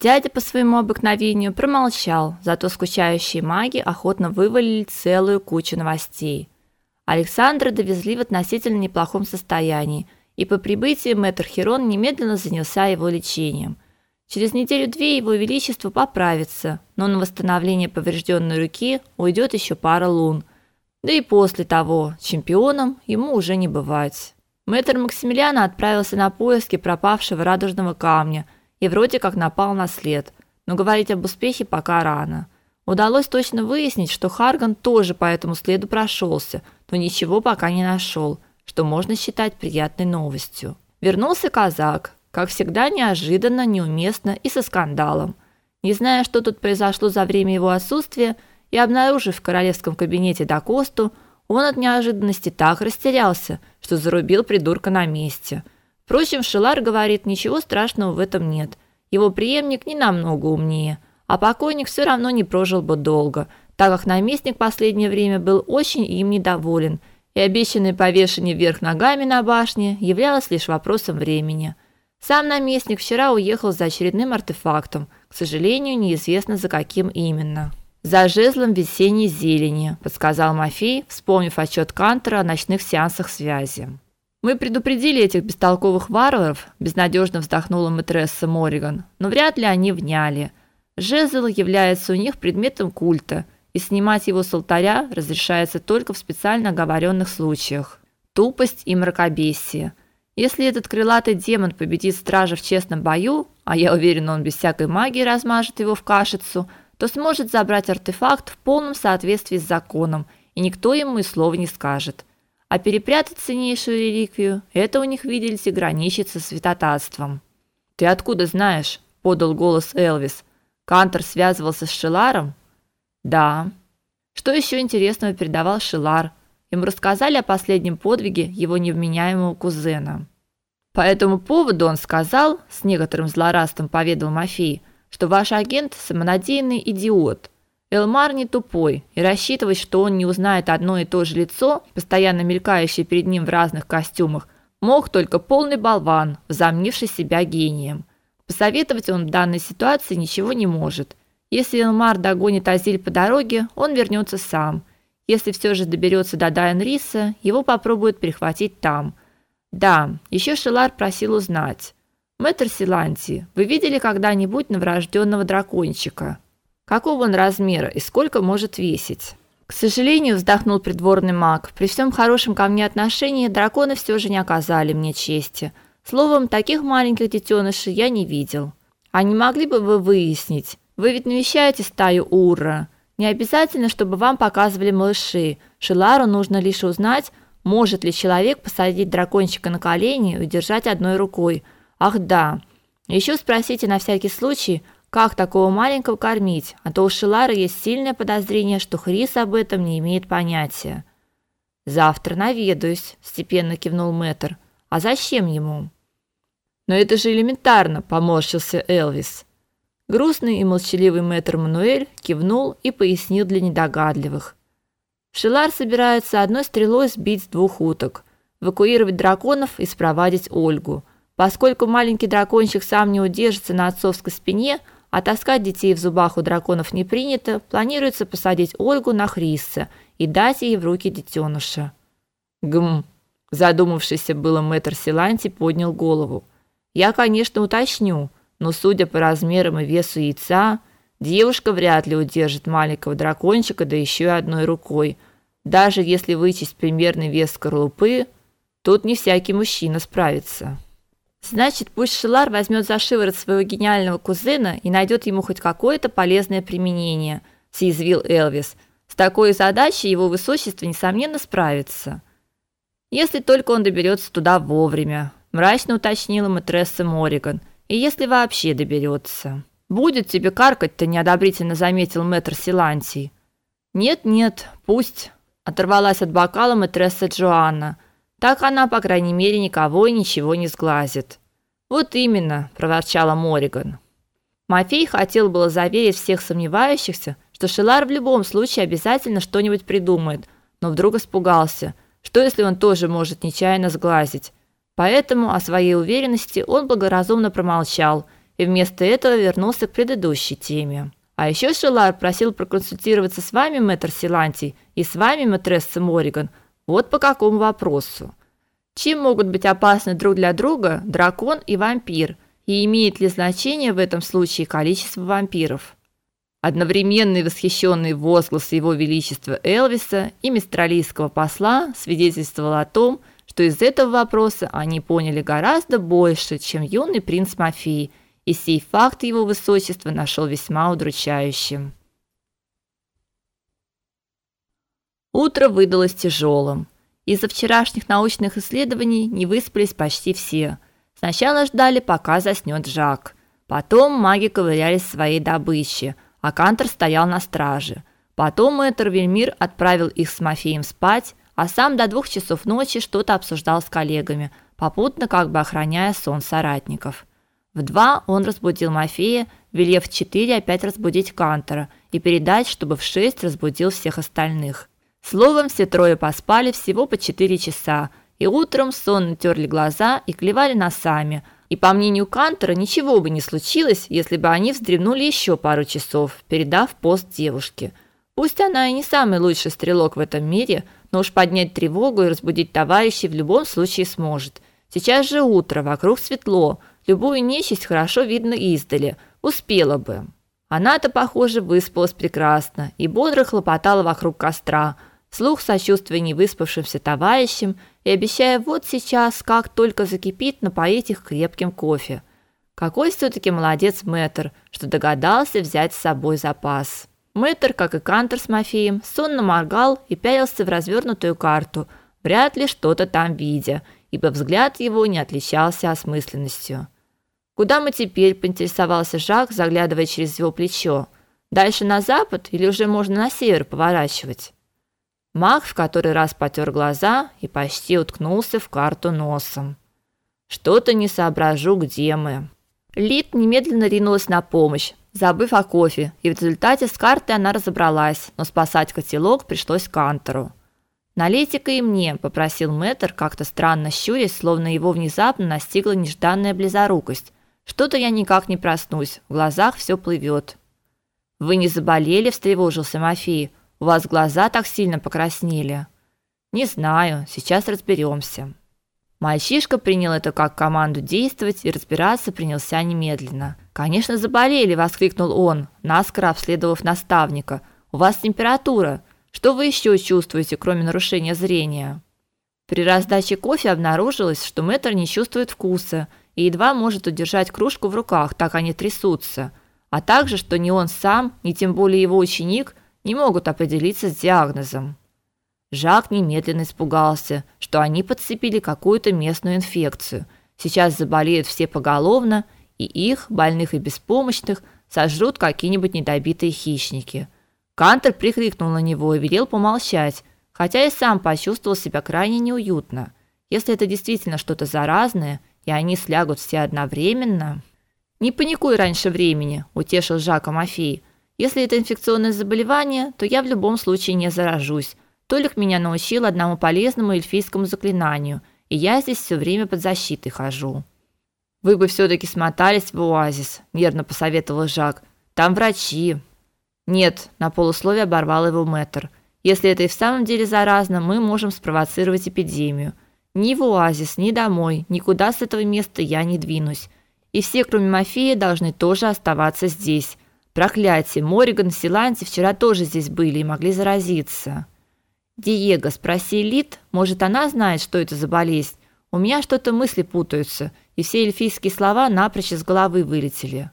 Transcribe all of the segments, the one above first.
Дядя по своему обыкновению промолчал, зато скучающие маги охотно вывалили целую кучу новостей. Александра довезли в относительно неплохом состоянии, и по прибытии мэтр Херон немедленно занялся его лечением. Через неделю-две его величество поправится, но на восстановление поврежденной руки уйдет еще пара лун. Да и после того чемпионом ему уже не бывать. Мэтр Максимилиана отправился на поиски пропавшего радужного камня – и вроде как напал на след, но говорить об успехе пока рано. Удалось точно выяснить, что Харган тоже по этому следу прошелся, но ничего пока не нашел, что можно считать приятной новостью. Вернулся казак, как всегда неожиданно, неуместно и со скандалом. Не зная, что тут произошло за время его отсутствия, и обнаружив в королевском кабинете Дакосту, он от неожиданности так растерялся, что зарубил придурка на месте – Впрочем, Шилар говорит, ничего страшного в этом нет. Его преемник не намного умнее, а покойник все равно не прожил бы долго, так как наместник последнее время был очень им недоволен, и обещанное повешение вверх ногами на башне являлось лишь вопросом времени. Сам наместник вчера уехал за очередным артефактом, к сожалению, неизвестно за каким именно. За жезлом весенней зелени, подсказал Мафей, вспомнив отчет Кантера о ночных сеансах связи. Мы предупредили этих бестолковых варваров, безнадежно вздохнула матресса Мориган, но вряд ли они вняли. Жезл является у них предметом культа, и снимать его с алтаря разрешается только в специально оговоренных случаях. Тупость и мракобесие. Если этот крылатый демон победит стража в честном бою, а я уверен, он без всякой магии размажет его в кашицу, то сможет забрать артефакт в полном соответствии с законом, и никто ему и слова не скажет. А перепрятать ценнейшую реликвию это у них, видите, граничит со святотатством. Ты откуда знаешь? подал голос Элвис. Кантер связывался с Шиларом? Да. Что еще интересного передавал Шилар? Ему рассказали о последнем подвиге его невменяемого кузена. По этому поводу он сказал, с некоторым злорадством поведал Мафии, что ваш агент самонадеянный идиот – Элмар не тупой, и рассчитывать, что он не узнает одно и то же лицо, постоянно мелькающее перед ним в разных костюмах, мог только полный болван, возомнивший себя гением. Посоветовать он в данной ситуации ничего не может. Если Элмар догонит Азиль по дороге, он вернется сам. Если все же доберется до Дайнриса, его попробуют перехватить там. Да, еще Шелар просил узнать. Мэтр Силанти, вы видели когда-нибудь новорожденного дракончика? Какого он размера и сколько может весить? К сожалению, вздохнул придворный маг. При всем хорошем ко мне отношении драконы все же не оказали мне чести. Словом, таких маленьких детенышей я не видел. А не могли бы вы выяснить? Вы ведь навещаете стаю Ура. Не обязательно, чтобы вам показывали малышей. Шилару нужно лишь узнать, может ли человек посадить дракончика на колени и удержать одной рукой. Ах, да. Еще спросите на всякий случай, как такого маленького кормить? А то у Шилара есть сильное подозрение, что Хрис об этом не имеет понятия. Завтра наведаюсь, степенно кивнул Мэтр. А зачем ему? Но это же элементарно, поморщился Элвис. Грустный и молчаливый Мэтр Мануэль кивнул и пояснил для недогадливых. Шилар собирается одной стрелой сбить двух уток, эвакуировать драконов и спровадить Ольгу. Поскольку маленький дракончик сам не удержится на отцовской спине, а таскать детей в зубах у драконов не принято, планируется посадить Ольгу на Хрисса и дать ей в руки детеныша. Гм. Задумавшийся было мэтр Силанти поднял голову. Я, конечно, уточню, но судя по размерам и весу яйца, девушка вряд ли удержит маленького дракончика да еще и одной рукой. Даже если вычесть примерный вес скорлупы, тут не всякий мужчина справится. Значит, пусть Шилар возьмет за шиворот своего гениального кузена и найдет ему хоть какое-то полезное применение, съязвил Элвис. С такой задачей его высочество несомненно справится. Если только он доберется туда вовремя, мрачно уточнила матресса Мориган. И если вообще доберется. Будет тебе каркать-то, неодобрительно заметил мэтр Силантий. Нет, нет, пусть, оторвалась от бокала матресса Джоанна. Так она, по крайней мере, никого и ничего не сглазит. Вот именно, проворчала Мориган. Мафей хотел было заверить всех сомневающихся, что Шилар в любом случае обязательно что-нибудь придумает, но вдруг испугался, что если он тоже может нечаянно сглазить. Поэтому о своей уверенности он благоразумно промолчал и вместо этого вернулся к предыдущей теме. А еще Шелар просил проконсультироваться с вами, мэтр Силантий, и с вами, мэтресса Мориган, вот по какому вопросу. Чем могут быть опасны друг для друга дракон и вампир, и имеет ли значение в этом случае количество вампиров? Одновременный восхищенный возглас его величества Элвиса и мистралийского посла свидетельствовал о том, что из этого вопроса они поняли гораздо больше, чем юный принц Мафии, и сей факт его высочества нашел весьма удручающим. Утро выдалось тяжелым. Из-за вчерашних научных исследований не выспались почти все. Сначала ждали, пока заснёт Жак. Потом маги ковырялись в своей добыче, а Кантер стоял на страже. Потом мэтр Вельмир отправил их с Мафеем спать, а сам до двух часов ночи что-то обсуждал с коллегами, попутно как бы охраняя сон соратников. В два он разбудил Мафея, велев в четыре опять разбудить Кантера и передать, чтобы в шесть разбудил всех остальных. Словом, все трое поспали всего по 4 часа, и утром сонно терли глаза и клевали носами. И по мнению Кантера, ничего бы не случилось, если бы они вздремнули еще пару часов, передав пост девушке. Пусть она и не самый лучший стрелок в этом мире, но уж поднять тревогу и разбудить товарищей в любом случае сможет. Сейчас же утро, вокруг светло, любую нечисть хорошо видно издали. Успела бы. Она-то, похоже, выспалась прекрасно и бодро хлопотала вокруг костра – Слух сочувствия невыспавшимся товарищам и обещая вот сейчас, как только закипит, напоить их крепким кофе. Какой все таки молодец Мэтр, что догадался взять с собой запас. Мэтр, как и Кантер с Мафеем, сонно моргал и пялился в развернутую карту, вряд ли что-то там видя, ибо взгляд его не отличался осмысленностью. Куда мы теперь, поинтересовался Жак, заглядывая через его плечо. Дальше на запад или уже можно на север поворачивать? Маг в который раз потер глаза и почти уткнулся в карту носом. Что-то не соображу, где мы. Лид немедленно ринулась на помощь, забыв о кофе, и в результате с картой она разобралась, но спасать котелок пришлось Кантору. «Налейте-ка и мне», – попросил Мэтр, как-то странно щурясь, словно его внезапно настигла нежданная близорукость. «Что-то я никак не проснусь, в глазах все плывет». «Вы не заболели?» – встревожился Мафей. У вас глаза так сильно покраснели. Не знаю, сейчас разберемся. Мальчишка принял это как команду действовать и разбираться принялся немедленно. Конечно, заболели, воскликнул он, наскоро обследовав наставника. У вас температура. Что вы еще чувствуете, кроме нарушения зрения? При раздаче кофе обнаружилось, что мэтр не чувствует вкуса и едва может удержать кружку в руках, так они трясутся, а также, что ни он сам, ни тем более его ученик не могут определиться с диагнозом. Жак немедленно испугался, что они подцепили какую-то местную инфекцию. Сейчас заболеют все поголовно, и их, больных и беспомощных, сожрут какие-нибудь недобитые хищники. Кантер прикрикнул на него и велел помолчать, хотя и сам почувствовал себя крайне неуютно. Если это действительно что-то заразное, и они слягут все одновременно... «Не паникуй раньше времени», – утешил Жака Мафей. Если это инфекционное заболевание, то я в любом случае не заражусь. Толик меня научил одному полезному эльфийскому заклинанию, и я здесь все время под защитой хожу. Вы бы все таки смотались в оазис, нервно посоветовал Жак. Там врачи. Нет, на полусловие оборвал его Мэтр. Если это и в самом деле заразно, мы можем спровоцировать эпидемию. Ни в оазис, ни домой, никуда с этого места я не двинусь. И все, кроме Мафии, должны тоже оставаться здесь. Проклятие, Мориган и Силанти вчера тоже здесь были и могли заразиться. Диего, спроси Лид, может, она знает, что это за болезнь. У меня что-то мысли путаются, и все эльфийские слова напрочь из головы вылетели.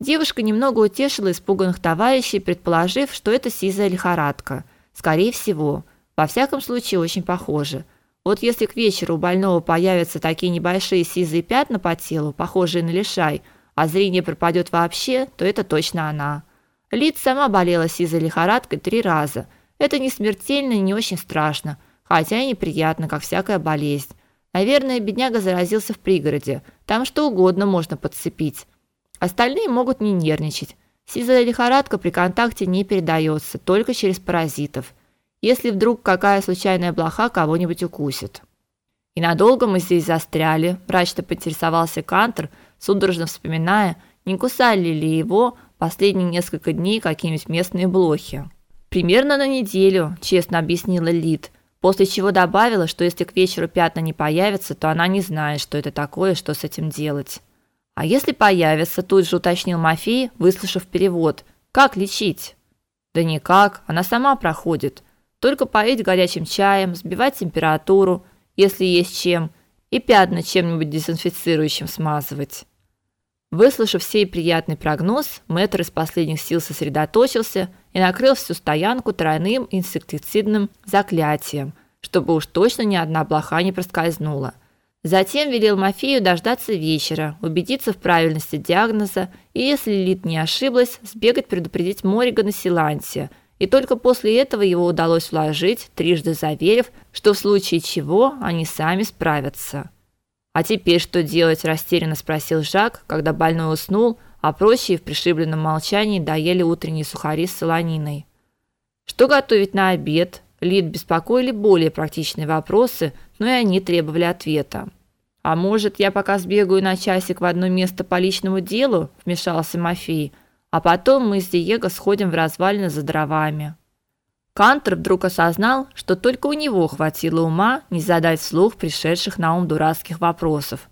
Девушка немного утешила испуганных товарищей, предположив, что это сизая лихорадка. Скорее всего, во всяком случае, очень похоже. Вот если к вечеру у больного появятся такие небольшие сизые пятна по телу, похожие на лишай, а зрение пропадет вообще, то это точно она. Лид сама болела сизой лихорадкой три раза. Это не смертельно и не очень страшно, хотя и неприятно, как всякая болезнь. Наверное, бедняга заразился в пригороде. Там что угодно можно подцепить. Остальные могут не нервничать. Сизая лихорадка при контакте не передается, только через паразитов. Если вдруг какая случайная блоха кого-нибудь укусит. И надолго мы здесь застряли, мрачно поинтересовался Кантер, судорожно вспоминая, не кусали ли его последние несколько дней какие-нибудь местные блохи. Примерно на неделю, честно объяснила Лид, после чего добавила, что если к вечеру пятна не появятся, то она не знает, что это такое, что с этим делать. А если появятся, тут же уточнил Мафей, выслушав перевод. Как лечить? Да никак, она сама проходит. Только поить горячим чаем, сбивать температуру, если есть чем, и пятна чем-нибудь дезинфицирующим смазывать. Выслушав сей приятный прогноз, мэтр из последних сил сосредоточился и накрыл всю стоянку тройным инсектицидным заклятием, чтобы уж точно ни одна блоха не проскользнула. Затем велел Мафею дождаться вечера, убедиться в правильности диагноза и, если Лид не ошиблась, сбегать предупредить Моригана Силанте. И только после этого его удалось вложить, трижды заверив, что в случае чего они сами справятся. А теперь что делать, растерянно спросил Жак, когда больной уснул, а прочие в пришибленном молчании доели утренние сухари с солониной. Что готовить на обед? Лид беспокоили более практичные вопросы, но и они требовали ответа. А может, я пока сбегаю на часик в одно место по личному делу, вмешался Мафей, а потом мы с Диего сходим в развалины за дровами. Кантер вдруг осознал, что только у него хватило ума не задать вслух пришедших на ум дурацких вопросов.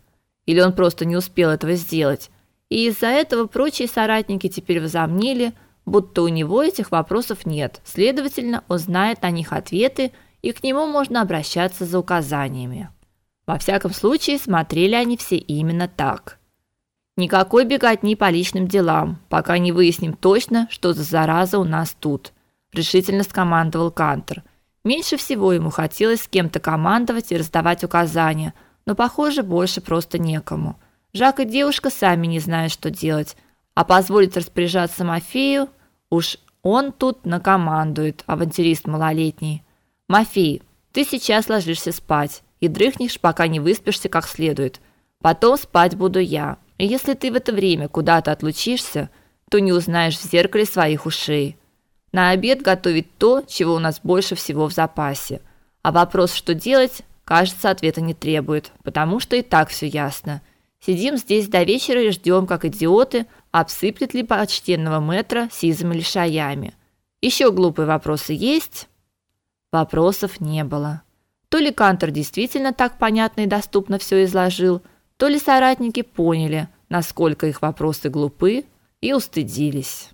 Или он просто не успел этого сделать. И из-за этого прочие соратники теперь возомнили, будто у него этих вопросов нет. Следовательно, он знает на них ответы, и к нему можно обращаться за указаниями. Во всяком случае, смотрели они все именно так. Никакой беготни по личным делам, пока не выясним точно, что за зараза у нас тут решительно скомандовал Кантер. Меньше всего ему хотелось с кем-то командовать и раздавать указания, но, похоже, больше просто некому. Жак и девушка сами не знают, что делать, а позволить распоряжаться Мафею уж он тут накомандует, авантюрист малолетний. Мафей, ты сейчас ложишься спать и дрыхнешь, пока не выспишься как следует. Потом спать буду я. Если ты в это время куда-то отлучишься, то не узнаешь в зеркале своих ушей. На обед готовить то, чего у нас больше всего в запасе. А вопрос, что делать, кажется, ответа не требует, потому что и так все ясно. Сидим здесь до вечера и ждем, как идиоты, обсыплет ли почтенного метра сизыми лишаями. Еще глупые вопросы есть? Вопросов не было. То ли Кантер действительно так понятно и доступно все изложил, то ли соратники поняли, насколько их вопросы глупы, и устыдились.